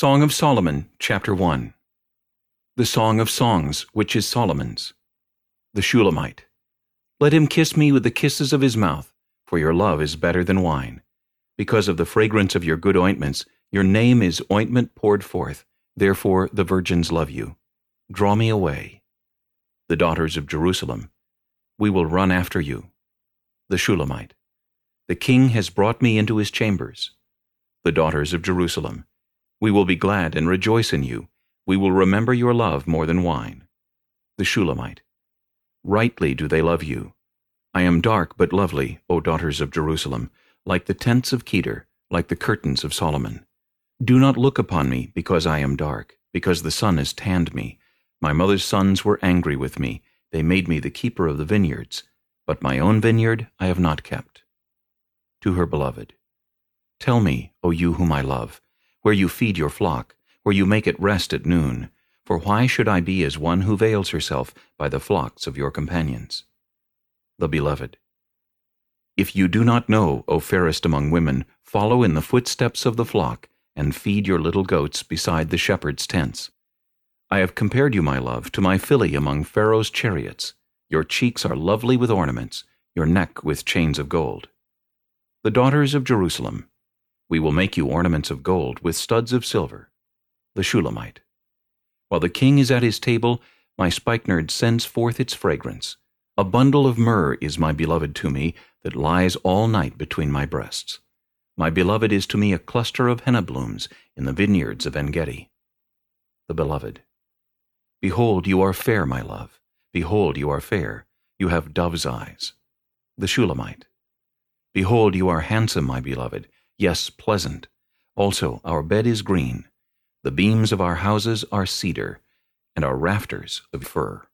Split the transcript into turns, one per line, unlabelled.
Song of Solomon, chapter 1 The Song of Songs, which is Solomon's. The Shulamite. Let him kiss me with the kisses of his mouth, for your love is better than wine. Because of the fragrance of your good ointments, your name is ointment poured forth. Therefore the virgins love you. Draw me away. The daughters of Jerusalem. We will run after you. The Shulamite. The king has brought me into his chambers. The daughters of Jerusalem. We will be glad and rejoice in you. We will remember your love more than wine. The Shulamite. Rightly do they love you. I am dark but lovely, O daughters of Jerusalem, like the tents of Kedar, like the curtains of Solomon. Do not look upon me because I am dark, because the sun has tanned me. My mother's sons were angry with me. They made me the keeper of the vineyards. But my own vineyard I have not kept. To her beloved. Tell me, O you whom I love, where you feed your flock, where you make it rest at noon. For why should I be as one who veils herself by the flocks of your companions? The Beloved. If you do not know, O fairest among women, follow in the footsteps of the flock, and feed your little goats beside the shepherd's tents. I have compared you, my love, to my filly among Pharaoh's chariots. Your cheeks are lovely with ornaments, your neck with chains of gold. The daughters of Jerusalem. We will make you ornaments of gold with studs of silver. The Shulamite. While the king is at his table, my spikenard sends forth its fragrance. A bundle of myrrh is my beloved to me, that lies all night between my breasts. My beloved is to me a cluster of henna blooms in the vineyards of En-gedi. The Beloved. Behold, you are fair, my love. Behold, you are fair. You have dove's eyes. The Shulamite. Behold, you are handsome, my beloved. Yes, pleasant. Also, our bed is green. The beams of our houses are cedar, and our rafters of fir.